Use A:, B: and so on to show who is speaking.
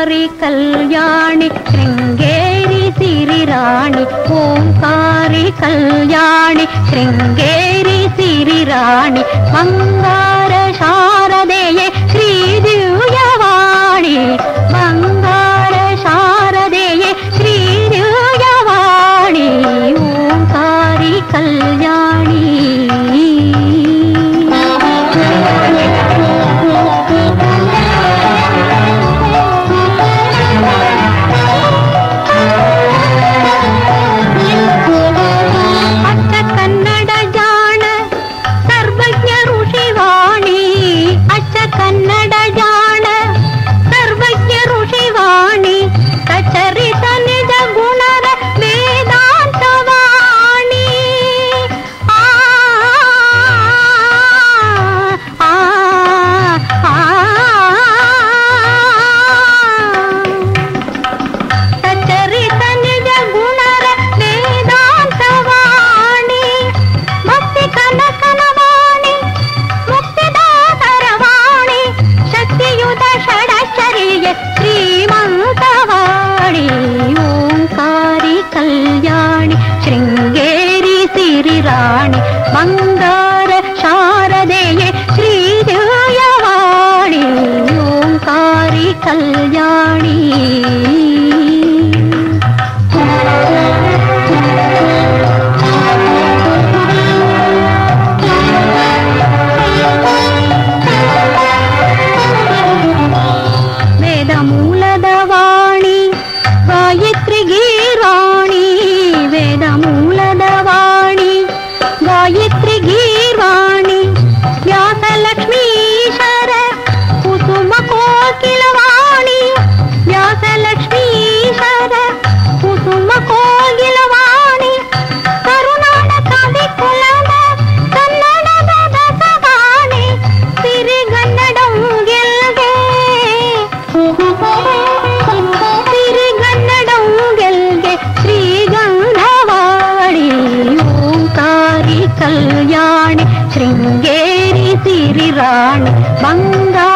A: காரி கல்யாணி கிருங்கேரி சிறிராணி. ஓங்காரி கல்யாணி கிருங்கேரி சிறிராணி. மங்கா i don't barney Sringeri சிறிராணி வந்தா